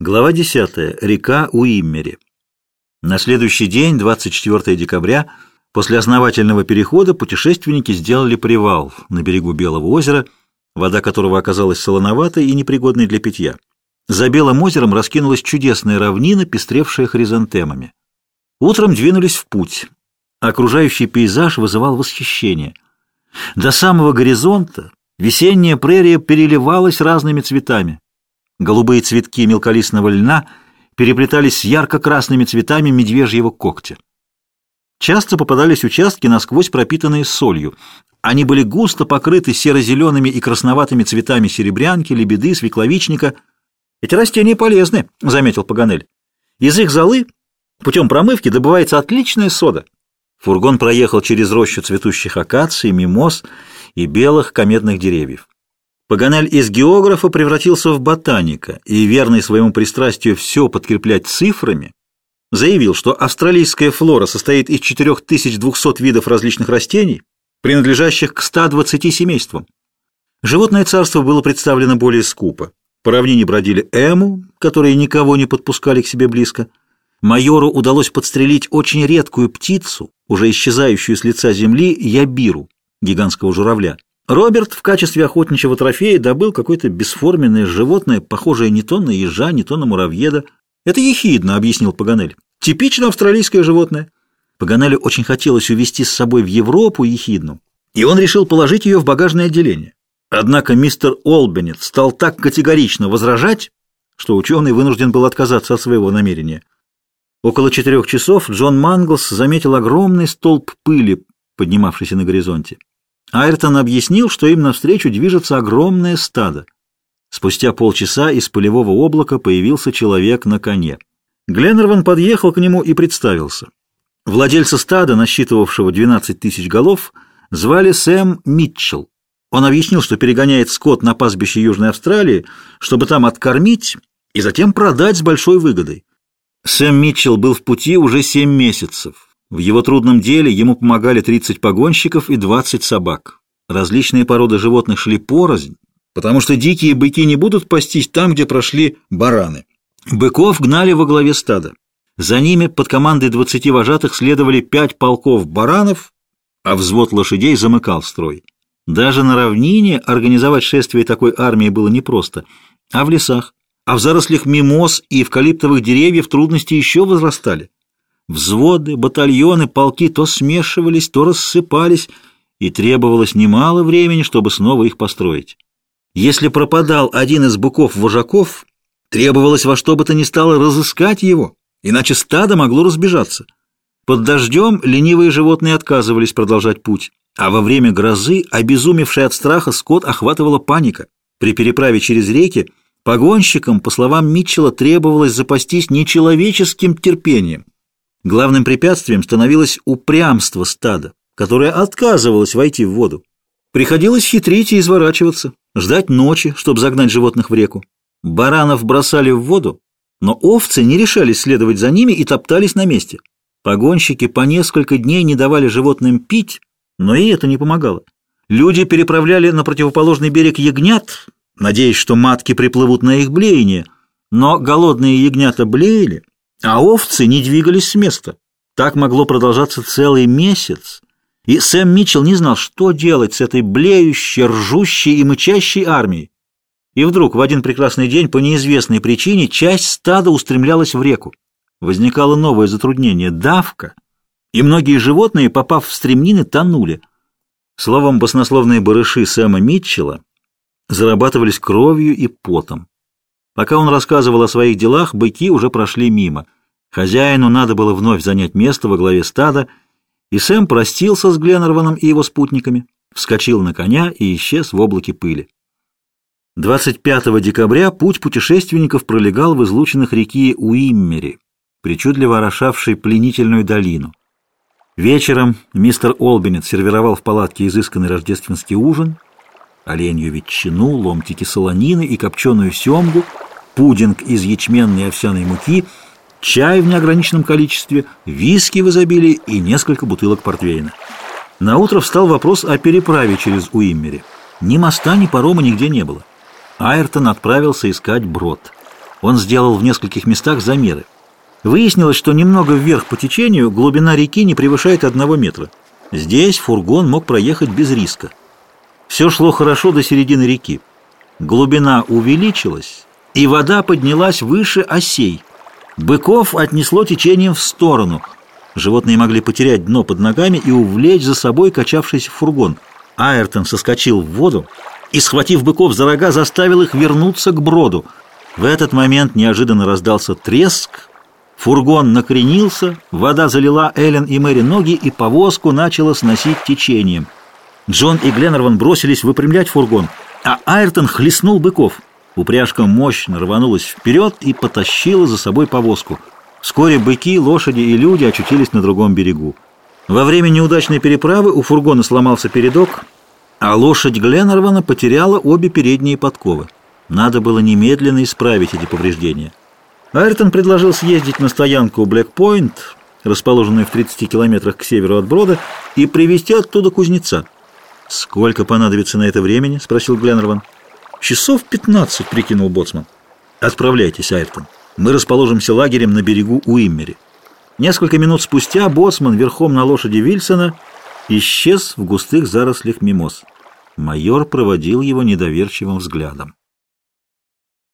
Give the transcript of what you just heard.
Глава 10. Река Уиммери. На следующий день, 24 декабря, после основательного перехода путешественники сделали привал на берегу Белого озера, вода которого оказалась солоноватой и непригодной для питья. За Белым озером раскинулась чудесная равнина, пестревшая хризантемами. Утром двинулись в путь. Окружающий пейзаж вызывал восхищение. До самого горизонта весенняя прерия переливалась разными цветами. Голубые цветки мелколистного льна переплетались с ярко-красными цветами медвежьего когтя. Часто попадались участки, насквозь пропитанные солью. Они были густо покрыты серо-зелеными и красноватыми цветами серебрянки, лебеды, свекловичника. «Эти растения полезны», — заметил Паганель. «Из их золы путем промывки добывается отличная сода». Фургон проехал через рощу цветущих акаций, мимоз и белых кометных деревьев. Паганель из географа превратился в ботаника и, верный своему пристрастию все подкреплять цифрами, заявил, что австралийская флора состоит из 4200 видов различных растений, принадлежащих к 120 семействам. Животное царство было представлено более скупо. По равнине бродили эму, которые никого не подпускали к себе близко. Майору удалось подстрелить очень редкую птицу, уже исчезающую с лица земли, ябиру, гигантского журавля. Роберт в качестве охотничьего трофея добыл какое-то бесформенное животное, похожее не то на ежа, не то на муравьеда. «Это ехидно», — объяснил Паганель. «Типично австралийское животное». Паганелю очень хотелось увезти с собой в Европу ехидну, и он решил положить ее в багажное отделение. Однако мистер Олбенет стал так категорично возражать, что ученый вынужден был отказаться от своего намерения. Около четырех часов Джон Манглс заметил огромный столб пыли, поднимавшийся на горизонте. Айртон объяснил, что им навстречу движется огромное стадо. Спустя полчаса из полевого облака появился человек на коне. Гленнерван подъехал к нему и представился. Владельца стада, насчитывавшего 12 тысяч голов, звали Сэм Митчелл. Он объяснил, что перегоняет скот на пастбище Южной Австралии, чтобы там откормить и затем продать с большой выгодой. Сэм Митчелл был в пути уже 7 месяцев. В его трудном деле ему помогали 30 погонщиков и 20 собак. Различные породы животных шли порознь, потому что дикие быки не будут пастись там, где прошли бараны. Быков гнали во главе стада. За ними под командой 20 вожатых следовали 5 полков баранов, а взвод лошадей замыкал строй. Даже на равнине организовать шествие такой армии было непросто, а в лесах, а в зарослях мимоз и эвкалиптовых деревьев трудности еще возрастали. Взводы, батальоны, полки то смешивались, то рассыпались, и требовалось немало времени, чтобы снова их построить. Если пропадал один из быков-вожаков, требовалось во что бы то ни стало разыскать его, иначе стадо могло разбежаться. Под дождем ленивые животные отказывались продолжать путь, а во время грозы, обезумевший от страха, скот охватывала паника. При переправе через реки погонщикам, по словам Митчелла, требовалось запастись нечеловеческим терпением. Главным препятствием становилось упрямство стада, которое отказывалось войти в воду. Приходилось хитрить и изворачиваться, ждать ночи, чтобы загнать животных в реку. Баранов бросали в воду, но овцы не решались следовать за ними и топтались на месте. Погонщики по несколько дней не давали животным пить, но и это не помогало. Люди переправляли на противоположный берег ягнят, надеясь, что матки приплывут на их блеяние, но голодные ягнята блеяли, а овцы не двигались с места. Так могло продолжаться целый месяц, и Сэм Митчелл не знал, что делать с этой блеющей, ржущей и мычащей армией. И вдруг в один прекрасный день по неизвестной причине часть стада устремлялась в реку. Возникало новое затруднение – давка, и многие животные, попав в стремнины, тонули. Словом, баснословные барыши Сэма Митчелла зарабатывались кровью и потом. Пока он рассказывал о своих делах, быки уже прошли мимо. Хозяину надо было вновь занять место во главе стада, и Сэм простился с Гленнерваном и его спутниками, вскочил на коня и исчез в облаке пыли. 25 декабря путь путешественников пролегал в излученных реки Уиммери, причудливо орошавшей пленительную долину. Вечером мистер Олбинет сервировал в палатке изысканный рождественский ужин, оленью ветчину, ломтики солонины и копченую семгу — пудинг из ячменной и овсяной муки, чай в неограниченном количестве, виски в изобилии и несколько бутылок портвейна. Наутро встал вопрос о переправе через Уиммери. Ни моста, ни парома нигде не было. Айртон отправился искать брод. Он сделал в нескольких местах замеры. Выяснилось, что немного вверх по течению глубина реки не превышает одного метра. Здесь фургон мог проехать без риска. Все шло хорошо до середины реки. Глубина увеличилась, и вода поднялась выше осей. Быков отнесло течением в сторону. Животные могли потерять дно под ногами и увлечь за собой качавшийся фургон. Айртон соскочил в воду и, схватив быков за рога, заставил их вернуться к броду. В этот момент неожиданно раздался треск, фургон накренился, вода залила Эллен и Мэри ноги, и повозку начала сносить течением. Джон и Гленнерван бросились выпрямлять фургон, а Айртон хлестнул быков. Упряжка мощно рванулась вперед и потащила за собой повозку. Вскоре быки, лошади и люди очутились на другом берегу. Во время неудачной переправы у фургона сломался передок, а лошадь Гленнервана потеряла обе передние подковы. Надо было немедленно исправить эти повреждения. Айртон предложил съездить на стоянку Блэкпойнт, расположенную в 30 километрах к северу от Брода, и привезти оттуда кузнеца. «Сколько понадобится на это времени?» — спросил Гленнерван. «Часов 15», — прикинул Боцман. «Отправляйтесь, Айртон. Мы расположимся лагерем на берегу Уиммери». Несколько минут спустя Боцман верхом на лошади Вильсона исчез в густых зарослях мимоз. Майор проводил его недоверчивым взглядом.